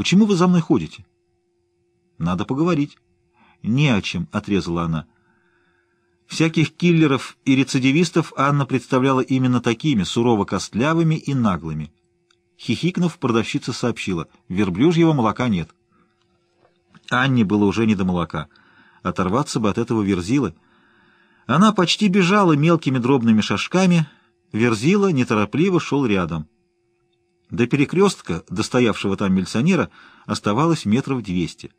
Почему вы за мной ходите? Надо поговорить. Не о чем, — отрезала она. Всяких киллеров и рецидивистов Анна представляла именно такими, сурово-костлявыми и наглыми. Хихикнув, продавщица сообщила, верблюжьего молока нет. Анне было уже не до молока. Оторваться бы от этого верзилы. Она почти бежала мелкими дробными шажками, верзила неторопливо шел рядом. До перекрестка, достоявшего там милиционера, оставалось метров двести.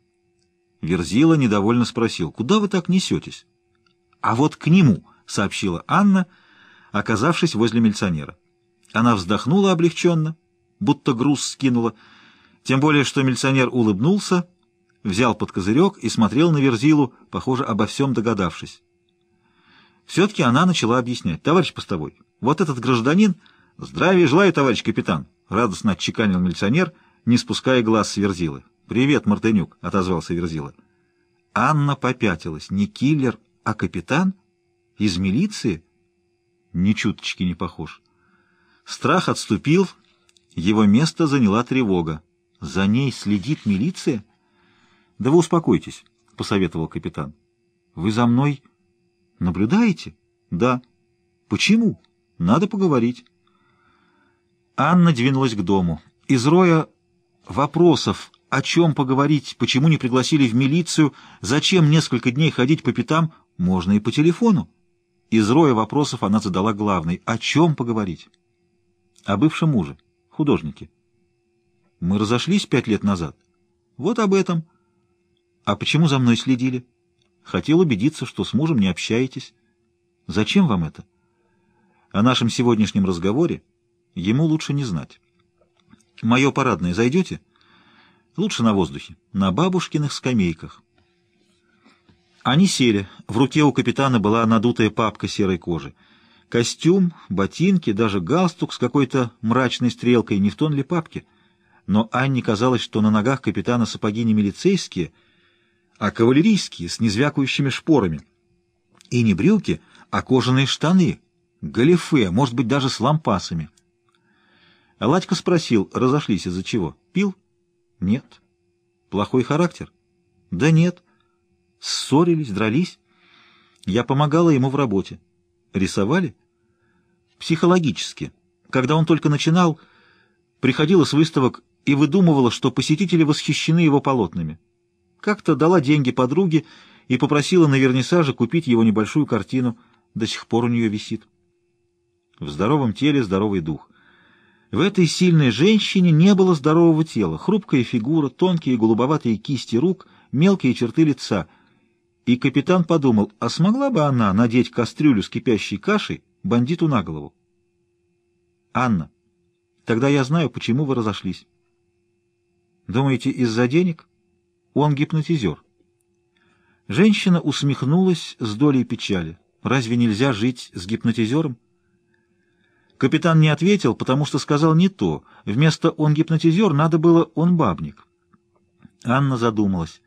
Верзила недовольно спросил, «Куда вы так несетесь?» «А вот к нему», — сообщила Анна, оказавшись возле милиционера. Она вздохнула облегченно, будто груз скинула, тем более, что милиционер улыбнулся, взял под козырек и смотрел на Верзилу, похоже, обо всем догадавшись. Все-таки она начала объяснять. «Товарищ постовой, вот этот гражданин...» «Здравия желаю, товарищ капитан!» — радостно отчеканил милиционер, не спуская глаз с Верзилы. «Привет, Мартынюк!» — отозвался Верзила. Анна попятилась. Не киллер, а капитан? Из милиции? Ни чуточки не похож. Страх отступил, его место заняла тревога. За ней следит милиция? Да вы успокойтесь, — посоветовал капитан. Вы за мной наблюдаете? Да. Почему? Надо поговорить. Анна двинулась к дому. Из роя вопросов, о чем поговорить, почему не пригласили в милицию, зачем несколько дней ходить по пятам, можно и по телефону. Из роя вопросов она задала главный. О чем поговорить? О бывшем муже, художнике. Мы разошлись пять лет назад. Вот об этом. А почему за мной следили? Хотел убедиться, что с мужем не общаетесь. Зачем вам это? О нашем сегодняшнем разговоре ему лучше не знать. Мое парадное зайдете? Лучше на воздухе, на бабушкиных скамейках. Они сели. В руке у капитана была надутая папка серой кожи. Костюм, ботинки, даже галстук с какой-то мрачной стрелкой не в тон ли папки. Но Анне казалось, что на ногах капитана сапоги не милицейские, а кавалерийские, с незвякающими шпорами. И не брюки, а кожаные штаны, галифе, может быть, даже с лампасами. Ладька спросил, разошлись из-за чего? Пил? Нет. Плохой характер? Да нет. Ссорились, дрались. Я помогала ему в работе. Рисовали? Психологически. Когда он только начинал, приходила с выставок и выдумывала, что посетители восхищены его полотнами. Как-то дала деньги подруге и попросила на вернисаже купить его небольшую картину. До сих пор у нее висит. В здоровом теле здоровый дух. В этой сильной женщине не было здорового тела, хрупкая фигура, тонкие голубоватые кисти рук, мелкие черты лица — и капитан подумал, а смогла бы она надеть кастрюлю с кипящей кашей бандиту на голову? «Анна, тогда я знаю, почему вы разошлись». «Думаете, из-за денег?» «Он гипнотизер». Женщина усмехнулась с долей печали. «Разве нельзя жить с гипнотизером?» Капитан не ответил, потому что сказал не то. Вместо «он гипнотизер» надо было «он бабник». Анна задумалась.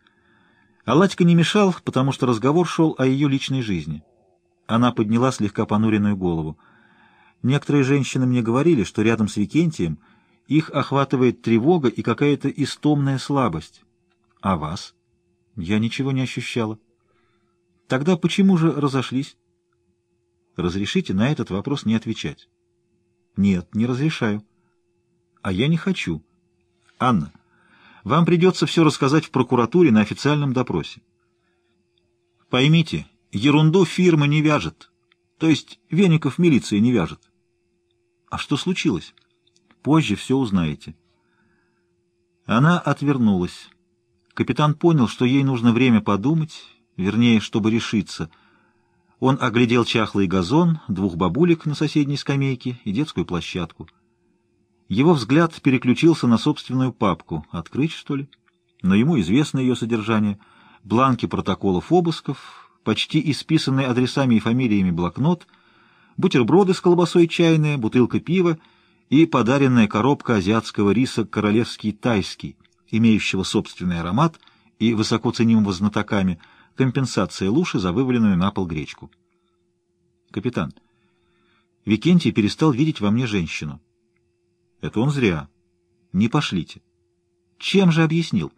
Аладька не мешал, потому что разговор шел о ее личной жизни. Она подняла слегка понуренную голову. Некоторые женщины мне говорили, что рядом с Викентием их охватывает тревога и какая-то истомная слабость. А вас? Я ничего не ощущала. Тогда почему же разошлись? Разрешите на этот вопрос не отвечать. Нет, не разрешаю. А я не хочу. Анна, вам придется все рассказать в прокуратуре на официальном допросе. Поймите, ерунду фирма не вяжет. То есть веников милиции не вяжет. А что случилось? Позже все узнаете. Она отвернулась. Капитан понял, что ей нужно время подумать, вернее, чтобы решиться. Он оглядел чахлый газон, двух бабулек на соседней скамейке и детскую площадку. Его взгляд переключился на собственную папку. Открыть, что ли? Но ему известно ее содержание. Бланки протоколов обысков, почти исписанный адресами и фамилиями блокнот, бутерброды с колбасой чайная, бутылка пива и подаренная коробка азиатского риса «Королевский тайский», имеющего собственный аромат и высоко ценимого знатоками, компенсация луши за вываленную на пол гречку. «Капитан, Викентий перестал видеть во мне женщину. Это он зря. Не пошлите. Чем же объяснил?